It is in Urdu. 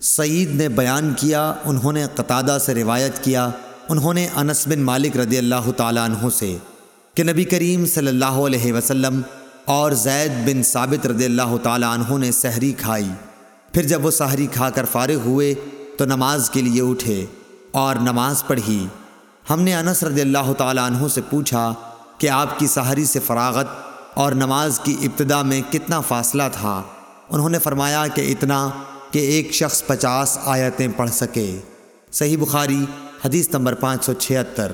سعید نے بیان کیا، انہوں نے قطادہ سے روایت کیا، انہوں نے انس بن مالک رضی اللہ تعالیٰ عنہ سے کہ نبی کریم صلی اللہ علیہ وسلم اور زید بن ثابت رضی اللہ تعالیٰ عنہ نے سحری کھائی۔ پھر جب وہ سحری کھا کر فارغ ہوئے تو نماز کے لیے اٹھے اور نماز پڑھی۔ ہم نے انس رضی اللہ تعالیٰ عنہ سے پوچھا کہ آپ کی سحری سے فراغت اور نماز کی ابتدا میں کتنا فاصلہ تھا؟ انہوں نے فرمایا کہ اتنا کہ ایک شخص پچاس آیتیں پڑھ سکے۔ صحیح بخاری حدیث نمبر پانچ سو چھہتر۔